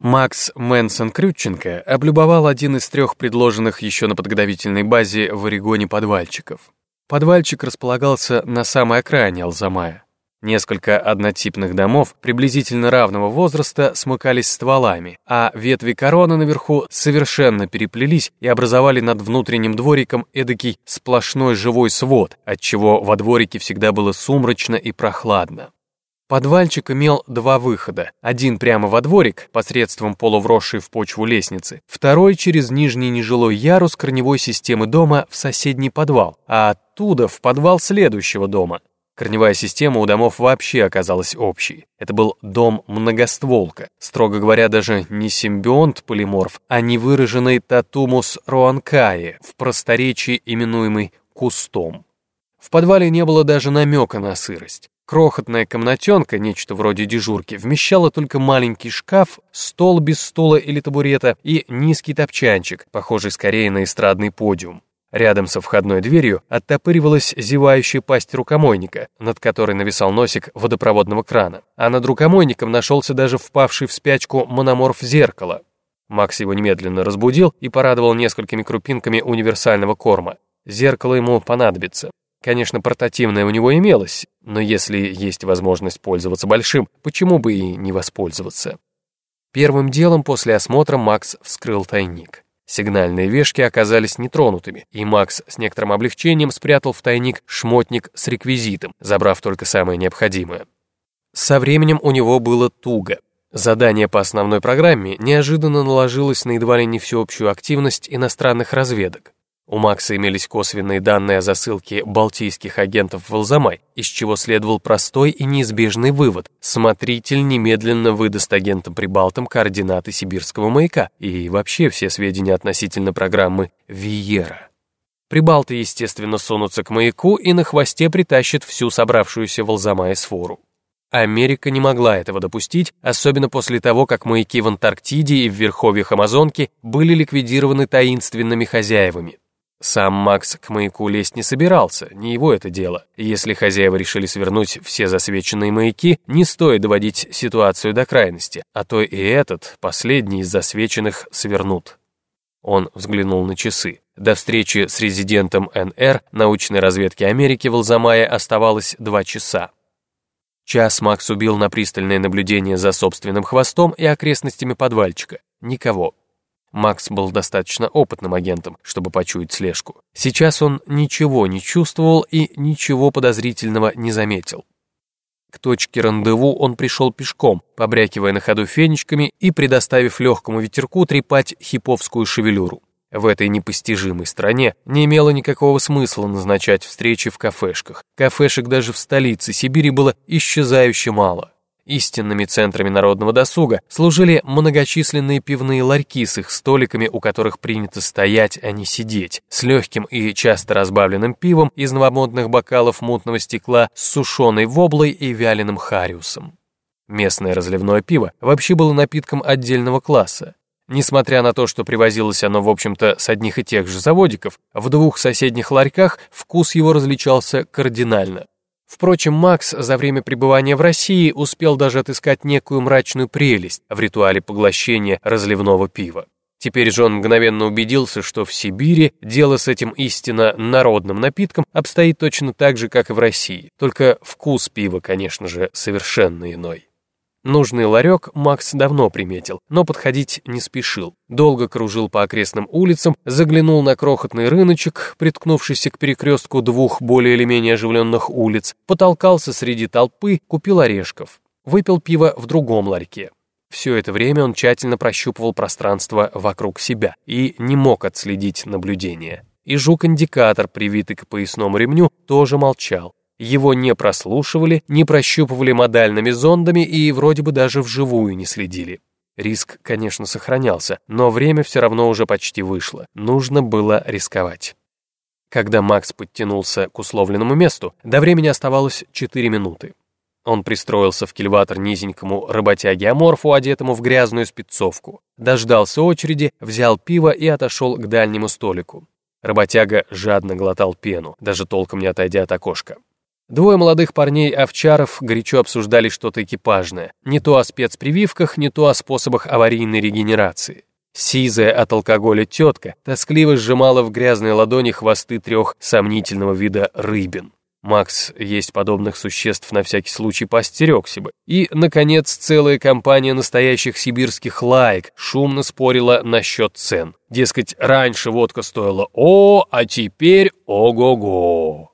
Макс Мэнсон Крюченко облюбовал один из трех предложенных еще на подготовительной базе в Орегоне подвальчиков. Подвальчик располагался на самой окраине Алзамая. Несколько однотипных домов приблизительно равного возраста смыкались стволами, а ветви короны наверху совершенно переплелись и образовали над внутренним двориком эдакий сплошной живой свод, отчего во дворике всегда было сумрачно и прохладно. Подвальчик имел два выхода. Один прямо во дворик, посредством полувросшей в почву лестницы, второй через нижний нежилой ярус корневой системы дома в соседний подвал, а оттуда в подвал следующего дома. Корневая система у домов вообще оказалась общей. Это был дом-многостволка, строго говоря, даже не симбионт-полиморф, а невыраженный татумус роанкаи, в просторечии именуемый кустом. В подвале не было даже намека на сырость. Крохотная комнатенка, нечто вроде дежурки, вмещала только маленький шкаф, стол без стула или табурета и низкий топчанчик, похожий скорее на эстрадный подиум. Рядом со входной дверью оттопыривалась зевающая пасть рукомойника, над которой нависал носик водопроводного крана, а над рукомойником нашелся даже впавший в спячку мономорф зеркала. Макс его немедленно разбудил и порадовал несколькими крупинками универсального корма. Зеркало ему понадобится. Конечно, портативное у него имелось, но если есть возможность пользоваться большим, почему бы и не воспользоваться? Первым делом после осмотра Макс вскрыл тайник. Сигнальные вешки оказались нетронутыми, и Макс с некоторым облегчением спрятал в тайник шмотник с реквизитом, забрав только самое необходимое. Со временем у него было туго. Задание по основной программе неожиданно наложилось на едва ли не всеобщую активность иностранных разведок. У Макса имелись косвенные данные о засылке балтийских агентов в Алзамай, из чего следовал простой и неизбежный вывод. Смотритель немедленно выдаст агентам-прибалтам координаты сибирского маяка и вообще все сведения относительно программы «Виера». Прибалты, естественно, сунутся к маяку и на хвосте притащат всю собравшуюся в Алзамае сфору. Америка не могла этого допустить, особенно после того, как маяки в Антарктиде и в верховьях Амазонки были ликвидированы таинственными хозяевами. Сам Макс к маяку лезть не собирался, не его это дело. Если хозяева решили свернуть все засвеченные маяки, не стоит доводить ситуацию до крайности, а то и этот, последний из засвеченных, свернут. Он взглянул на часы. До встречи с резидентом НР научной разведки Америки в Алзамае оставалось два часа. Час Макс убил на пристальное наблюдение за собственным хвостом и окрестностями подвальчика. Никого. Макс был достаточно опытным агентом, чтобы почуять слежку. Сейчас он ничего не чувствовал и ничего подозрительного не заметил. К точке рандеву он пришел пешком, побрякивая на ходу фенечками и предоставив легкому ветерку трепать хиповскую шевелюру. В этой непостижимой стране не имело никакого смысла назначать встречи в кафешках. Кафешек даже в столице Сибири было исчезающе мало. Истинными центрами народного досуга служили многочисленные пивные ларьки с их столиками, у которых принято стоять, а не сидеть, с легким и часто разбавленным пивом из новомодных бокалов мутного стекла с сушеной воблой и вяленым хариусом. Местное разливное пиво вообще было напитком отдельного класса. Несмотря на то, что привозилось оно, в общем-то, с одних и тех же заводиков, в двух соседних ларьках вкус его различался кардинально. Впрочем, Макс за время пребывания в России успел даже отыскать некую мрачную прелесть в ритуале поглощения разливного пива. Теперь же он мгновенно убедился, что в Сибири дело с этим истинно народным напитком обстоит точно так же, как и в России, только вкус пива, конечно же, совершенно иной. Нужный ларек Макс давно приметил, но подходить не спешил. Долго кружил по окрестным улицам, заглянул на крохотный рыночек, приткнувшийся к перекрестку двух более или менее оживленных улиц, потолкался среди толпы, купил орешков. Выпил пиво в другом ларьке. Все это время он тщательно прощупывал пространство вокруг себя и не мог отследить наблюдение. И жук-индикатор, привитый к поясному ремню, тоже молчал. Его не прослушивали, не прощупывали модальными зондами и вроде бы даже вживую не следили. Риск, конечно, сохранялся, но время все равно уже почти вышло. Нужно было рисковать. Когда Макс подтянулся к условленному месту, до времени оставалось 4 минуты. Он пристроился в кильватор низенькому работяге-аморфу, одетому в грязную спецовку. Дождался очереди, взял пиво и отошел к дальнему столику. Работяга жадно глотал пену, даже толком не отойдя от окошка. Двое молодых парней-овчаров горячо обсуждали что-то экипажное. Не то о спецпрививках, не то о способах аварийной регенерации. Сизая от алкоголя тетка тоскливо сжимала в грязной ладони хвосты трех сомнительного вида рыбин. Макс есть подобных существ на всякий случай постерегся бы. И, наконец, целая компания настоящих сибирских лаек шумно спорила насчет цен. Дескать, раньше водка стоила «О», а теперь «Ого-го».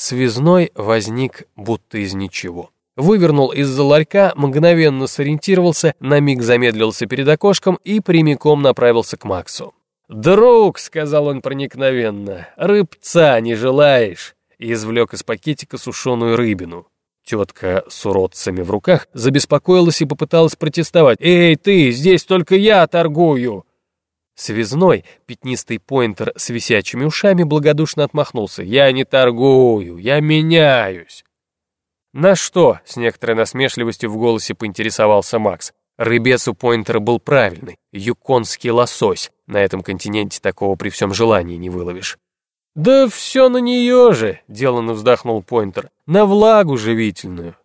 Связной возник будто из ничего. Вывернул из-за ларька, мгновенно сориентировался, на миг замедлился перед окошком и прямиком направился к Максу. «Друг», — сказал он проникновенно, — «рыбца не желаешь?» и извлек из пакетика сушеную рыбину. Тетка с уродцами в руках забеспокоилась и попыталась протестовать. «Эй, ты, здесь только я торгую!» Связной, пятнистый поинтер с висячими ушами, благодушно отмахнулся. «Я не торгую, я меняюсь!» «На что?» — с некоторой насмешливостью в голосе поинтересовался Макс. Рыбец у поинтера был правильный, юконский лосось. На этом континенте такого при всем желании не выловишь. «Да все на нее же!» — деланно вздохнул Пойнтер. «На влагу живительную».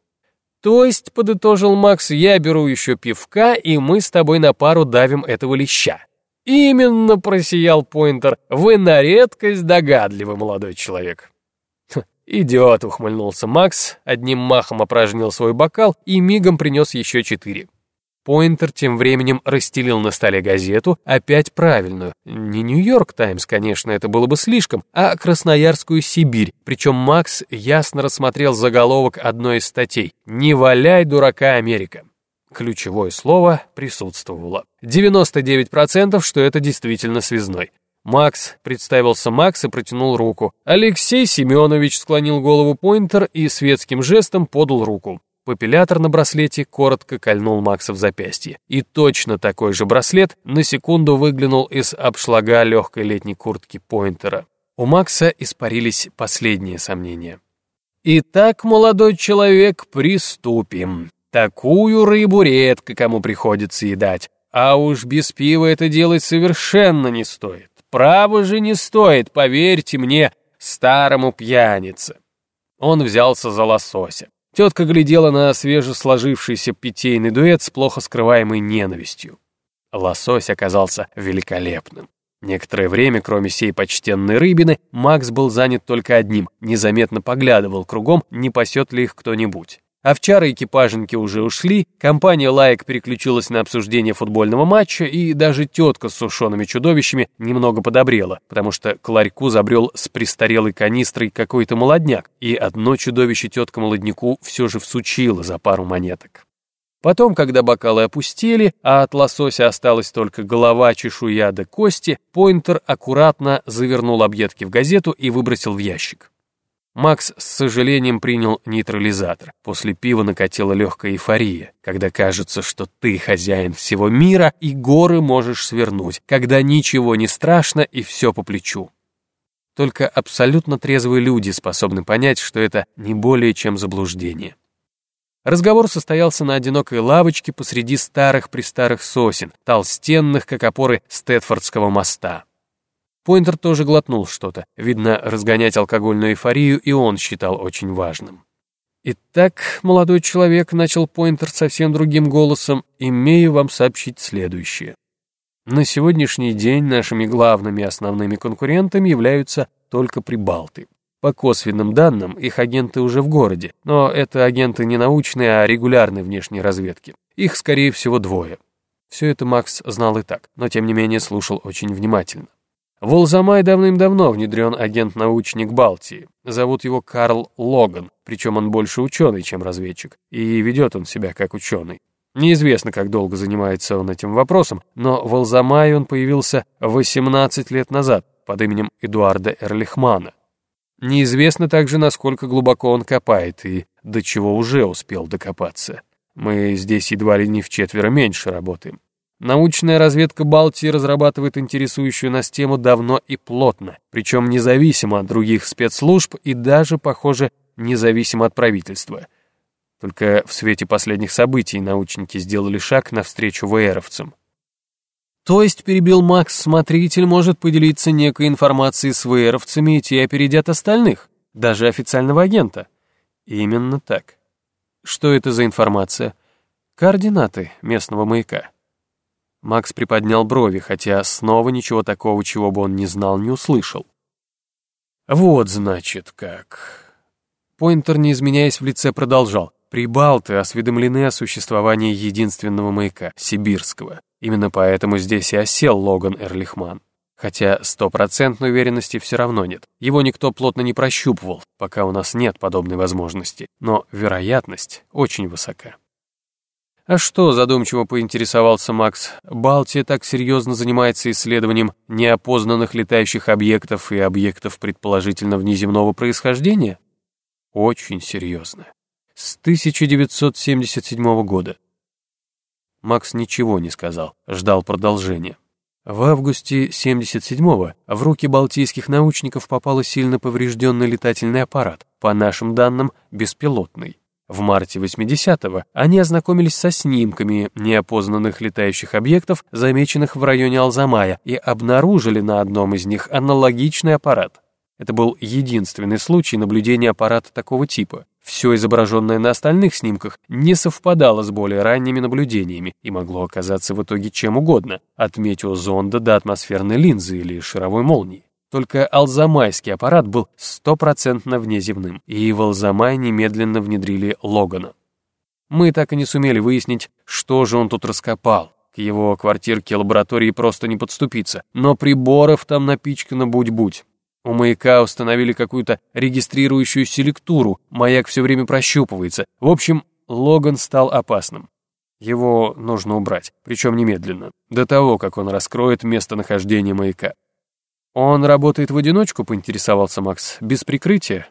«То есть, — подытожил Макс, — я беру еще пивка, и мы с тобой на пару давим этого леща». «Именно!» — просиял Пойнтер. «Вы на редкость догадливый молодой человек». «Идет!» — ухмыльнулся Макс, одним махом опражнил свой бокал и мигом принес еще четыре. Пойнтер тем временем расстелил на столе газету, опять правильную. Не Нью-Йорк Таймс, конечно, это было бы слишком, а Красноярскую Сибирь. Причем Макс ясно рассмотрел заголовок одной из статей «Не валяй, дурака, Америка». Ключевое слово присутствовало. 99% что это действительно связной. Макс, представился Макс и протянул руку. Алексей Семенович склонил голову Пойнтер и светским жестом подал руку. Папиллятор на браслете коротко кольнул Макса в запястье. И точно такой же браслет на секунду выглянул из обшлага легкой летней куртки Пойнтера. У Макса испарились последние сомнения. «Итак, молодой человек, приступим. Такую рыбу редко кому приходится едать. А уж без пива это делать совершенно не стоит. Право же не стоит, поверьте мне, старому пьянице». Он взялся за лосося. Тетка глядела на свежесложившийся питейный дуэт с плохо скрываемой ненавистью. Лосось оказался великолепным. Некоторое время, кроме сей почтенной рыбины, Макс был занят только одним, незаметно поглядывал кругом, не пасет ли их кто-нибудь. Овчары экипаженки уже ушли, компания лаек переключилась на обсуждение футбольного матча, и даже тетка с сушеными чудовищами немного подобрела, потому что к ларьку забрел с престарелой канистрой какой-то молодняк, и одно чудовище тетка молодняку все же всучила за пару монеток. Потом, когда бокалы опустили, а от лосося осталась только голова, чешуя да кости, Пойнтер аккуратно завернул объедки в газету и выбросил в ящик. Макс с сожалением принял нейтрализатор. После пива накатила легкая эйфория, когда кажется, что ты хозяин всего мира и горы можешь свернуть, когда ничего не страшно и все по плечу. Только абсолютно трезвые люди способны понять, что это не более чем заблуждение. Разговор состоялся на одинокой лавочке посреди старых-престарых сосен, толстенных, как опоры Стэтфордского моста. Пойнтер тоже глотнул что-то. Видно, разгонять алкогольную эйфорию и он считал очень важным. «Итак, молодой человек», — начал Пойнтер совсем другим голосом, «имею вам сообщить следующее. На сегодняшний день нашими главными основными конкурентами являются только прибалты. По косвенным данным, их агенты уже в городе, но это агенты не научные, а регулярной внешней разведки. Их, скорее всего, двое. Все это Макс знал и так, но тем не менее слушал очень внимательно. В Олзамай давным-давно внедрен агент-научник Балтии. Зовут его Карл Логан, причем он больше ученый, чем разведчик, и ведет он себя как ученый. Неизвестно, как долго занимается он этим вопросом, но в Алзамае он появился 18 лет назад под именем Эдуарда Эрлихмана. Неизвестно также, насколько глубоко он копает и до чего уже успел докопаться. Мы здесь едва ли не в четверо меньше работаем. Научная разведка Балтии разрабатывает интересующую нас тему давно и плотно, причем независимо от других спецслужб и даже, похоже, независимо от правительства. Только в свете последних событий научники сделали шаг навстречу ВРовцам. То есть, перебил Макс, смотритель может поделиться некой информацией с ВРовцами, и те опередят остальных, даже официального агента. Именно так. Что это за информация? Координаты местного маяка. Макс приподнял брови, хотя снова ничего такого, чего бы он не знал, не услышал. Вот, значит, как. Пойнтер, не изменяясь в лице, продолжал. Прибалты осведомлены о существовании единственного маяка, сибирского. Именно поэтому здесь и осел Логан Эрлихман. Хотя стопроцентной уверенности все равно нет. Его никто плотно не прощупывал, пока у нас нет подобной возможности. Но вероятность очень высока. А что, задумчиво поинтересовался Макс, Балтия так серьезно занимается исследованием неопознанных летающих объектов и объектов предположительно внеземного происхождения? Очень серьезно. С 1977 года. Макс ничего не сказал, ждал продолжения. В августе 77-го в руки балтийских научников попал сильно поврежденный летательный аппарат, по нашим данным, беспилотный. В марте 80-го они ознакомились со снимками неопознанных летающих объектов, замеченных в районе Алзамая, и обнаружили на одном из них аналогичный аппарат. Это был единственный случай наблюдения аппарата такого типа. Все изображенное на остальных снимках не совпадало с более ранними наблюдениями и могло оказаться в итоге чем угодно, от метеозонда до атмосферной линзы или шаровой молнии. Только алзамайский аппарат был стопроцентно внеземным, и в Алзамай немедленно внедрили Логана. Мы так и не сумели выяснить, что же он тут раскопал. К его квартирке лаборатории просто не подступиться, но приборов там напичкано будь-будь. У маяка установили какую-то регистрирующую селектуру, маяк все время прощупывается. В общем, Логан стал опасным. Его нужно убрать, причем немедленно, до того, как он раскроет местонахождение маяка. «Он работает в одиночку?» — поинтересовался Макс. «Без прикрытия?»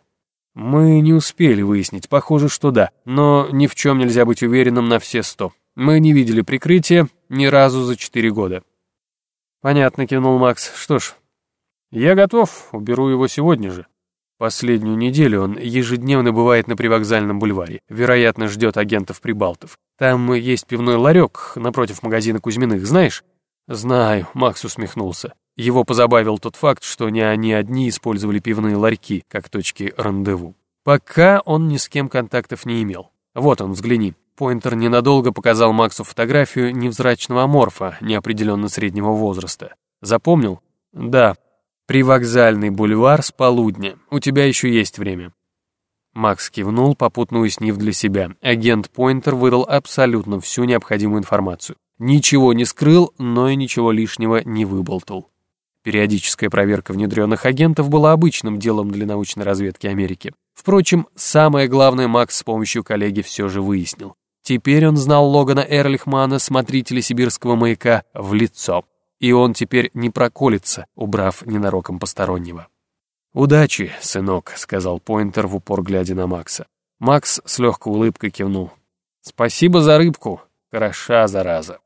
«Мы не успели выяснить, похоже, что да, но ни в чем нельзя быть уверенным на все сто. Мы не видели прикрытия ни разу за четыре года». «Понятно», — кивнул Макс. «Что ж, «Я готов, уберу его сегодня же». Последнюю неделю он ежедневно бывает на привокзальном бульваре. Вероятно, ждет агентов-прибалтов. Там есть пивной ларек напротив магазина Кузьминых, знаешь? Знаю, Макс усмехнулся. Его позабавил тот факт, что не они одни использовали пивные ларьки как точки рандеву. Пока он ни с кем контактов не имел. Вот он, взгляни. Пойнтер ненадолго показал Максу фотографию невзрачного аморфа неопределенно среднего возраста. Запомнил? Да, Привокзальный бульвар с полудня. У тебя еще есть время». Макс кивнул, попутно уяснив для себя. Агент Пойнтер выдал абсолютно всю необходимую информацию. Ничего не скрыл, но и ничего лишнего не выболтал. Периодическая проверка внедренных агентов была обычным делом для научной разведки Америки. Впрочем, самое главное Макс с помощью коллеги все же выяснил. Теперь он знал Логана Эрлихмана, смотрителя сибирского маяка, в лицо и он теперь не проколется, убрав ненароком постороннего. «Удачи, сынок», — сказал Пойнтер в упор, глядя на Макса. Макс с легкой улыбкой кивнул. «Спасибо за рыбку, хороша зараза».